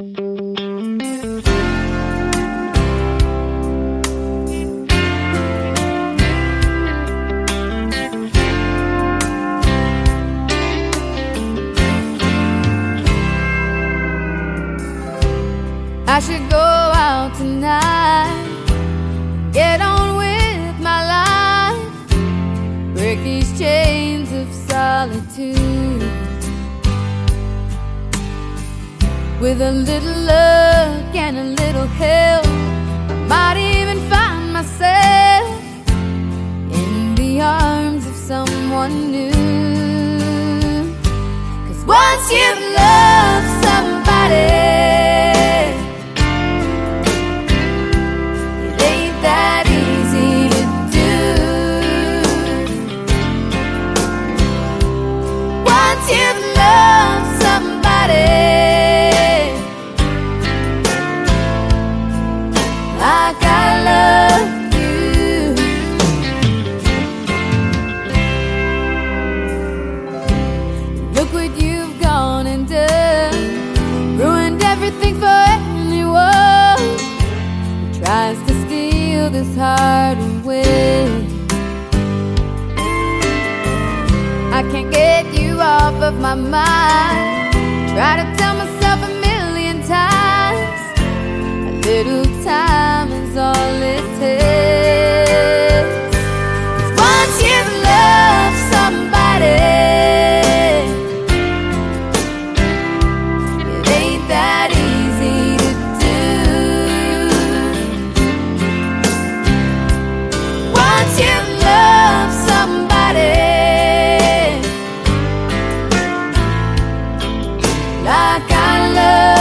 I should go out tonight, get on with my life, break these chains of solitude. With a little luck and a little help, I might even find myself in the arms of someone new. Cause once you've loved what you've gone and done, ruined everything for anyone who tries to steal this heart away. I can't get you off of my mind. Try to tell like I love.